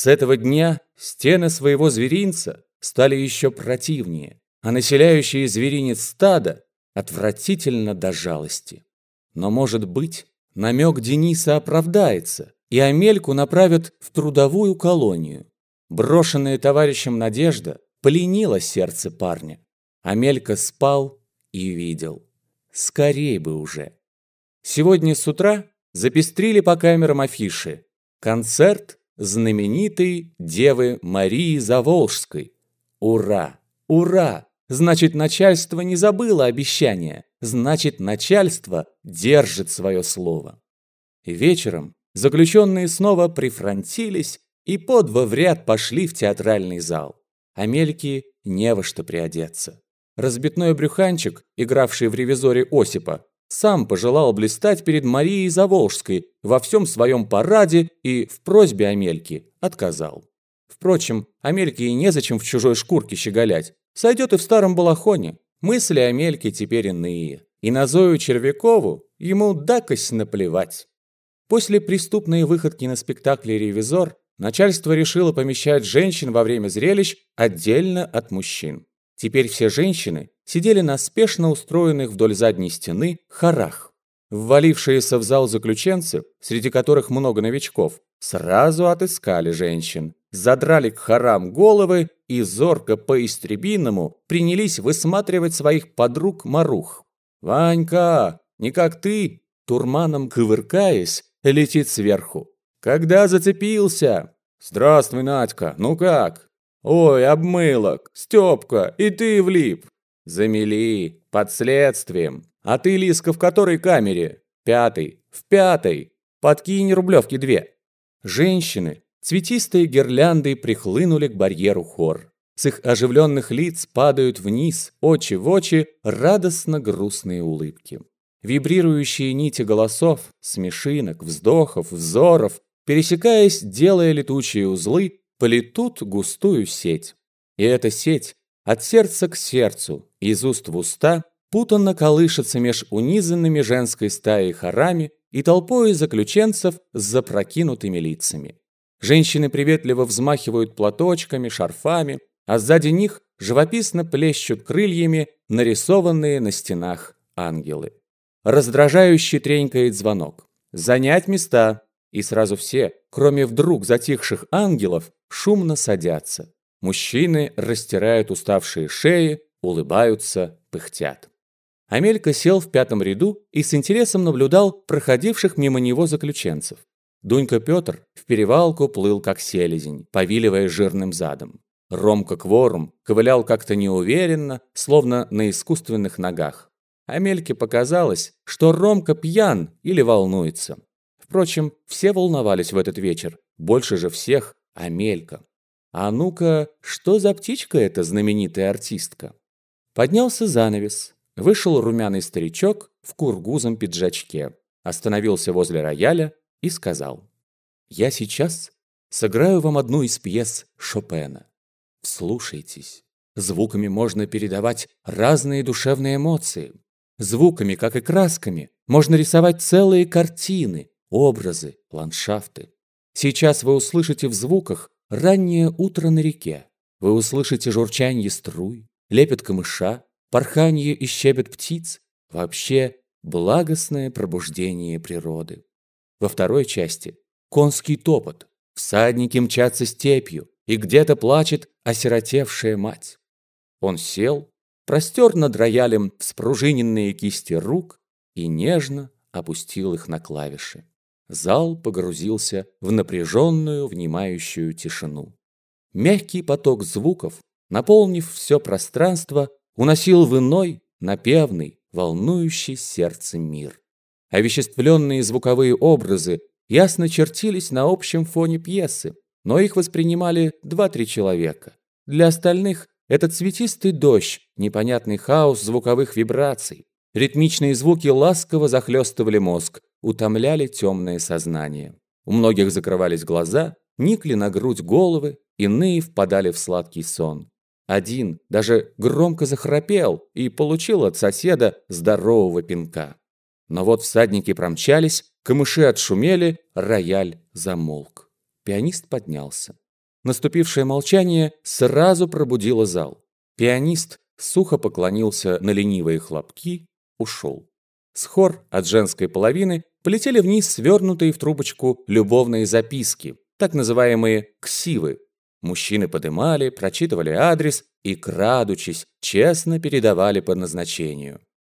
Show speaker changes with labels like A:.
A: С этого дня стены своего зверинца стали еще противнее, а населяющие зверинец стада отвратительно до жалости. Но, может быть, намек Дениса оправдается, и Амельку направят в трудовую колонию. Брошенная товарищем надежда пленила сердце парня. Амелька спал и видел. Скорей бы уже. Сегодня с утра запестрили по камерам афиши. Концерт знаменитой Девы Марии Заволжской. Ура! Ура! Значит, начальство не забыло обещания. Значит, начальство держит свое слово. Вечером заключенные снова прифронтились и по два в ряд пошли в театральный зал. Амельке не во что приодеться. Разбитной брюханчик, игравший в ревизоре Осипа, сам пожелал блистать перед Марией Заволжской во всем своем параде и в просьбе Амельки отказал. Впрочем, Амельке и незачем в чужой шкурке щеголять. Сойдет и в старом балахоне. Мысли Амельки теперь иные. И на Зою Червякову ему дакость наплевать. После преступной выходки на спектакле «Ревизор» начальство решило помещать женщин во время зрелищ отдельно от мужчин. Теперь все женщины сидели на спешно устроенных вдоль задней стены хорах. Ввалившиеся в зал заключенцы, среди которых много новичков, сразу отыскали женщин, задрали к хорам головы и зорко по-истребиному принялись высматривать своих подруг-марух. «Ванька, не как ты!» Турманом кувыркаясь, летит сверху. «Когда зацепился?» «Здравствуй, Надька, ну как?» «Ой, обмылок! Степка, и ты влип!» «Замели, под следствием. А ты, Лиска, в которой камере?» «Пятый. В пятой. Подкинь рублевки две». Женщины, цветистые гирлянды прихлынули к барьеру хор. С их оживленных лиц падают вниз, очи в очи, радостно грустные улыбки. Вибрирующие нити голосов, смешинок, вздохов, взоров, пересекаясь, делая летучие узлы, плетут густую сеть. И эта сеть от сердца к сердцу, из уст в уста, путанно колышется меж унизанными женской стаей хорами и толпой заключенцев с запрокинутыми лицами. Женщины приветливо взмахивают платочками, шарфами, а сзади них живописно плещут крыльями нарисованные на стенах ангелы. Раздражающий тренькает звонок. «Занять места!» И сразу все, кроме вдруг затихших ангелов, шумно садятся. Мужчины растирают уставшие шеи, улыбаются, пыхтят. Амелька сел в пятом ряду и с интересом наблюдал проходивших мимо него заключенцев. Дунька Петр в перевалку плыл как селезень, повиливая жирным задом. Ромка Кворум ковылял как-то неуверенно, словно на искусственных ногах. Амельке показалось, что Ромка пьян или волнуется. Впрочем, все волновались в этот вечер. Больше же всех Амелька. А ну-ка, что за птичка эта знаменитая артистка? Поднялся занавес. Вышел румяный старичок в кургузом пиджачке. Остановился возле рояля и сказал. «Я сейчас сыграю вам одну из пьес Шопена. Вслушайтесь. Звуками можно передавать разные душевные эмоции. Звуками, как и красками, можно рисовать целые картины, образы, ландшафты. Сейчас вы услышите в звуках раннее утро на реке. Вы услышите журчанье струй, лепет камыша, порханье и щебет птиц. Вообще, благостное пробуждение природы. Во второй части – конский топот. Всадники мчатся степью, и где-то плачет осиротевшая мать. Он сел, простер над роялем вспружиненные кисти рук и нежно опустил их на клавиши. Зал погрузился в напряженную, внимающую тишину. Мягкий поток звуков, наполнив все пространство, уносил в иной, напевный, волнующий сердце мир. Овеществленные звуковые образы ясно чертились на общем фоне пьесы, но их воспринимали два-три человека. Для остальных это цветистый дождь, непонятный хаос звуковых вибраций. Ритмичные звуки ласково захлестывали мозг, утомляли темное сознание. У многих закрывались глаза, никли на грудь головы, иные впадали в сладкий сон. Один даже громко захрапел и получил от соседа здорового пинка. Но вот всадники промчались, камыши отшумели, рояль замолк. Пианист поднялся. Наступившее молчание сразу пробудило зал. Пианист сухо поклонился на ленивые хлопки, ушел. С хор от женской половины полетели вниз свернутые в трубочку любовные записки, так называемые «ксивы». Мужчины подымали, прочитывали адрес и, крадучись, честно передавали по назначению.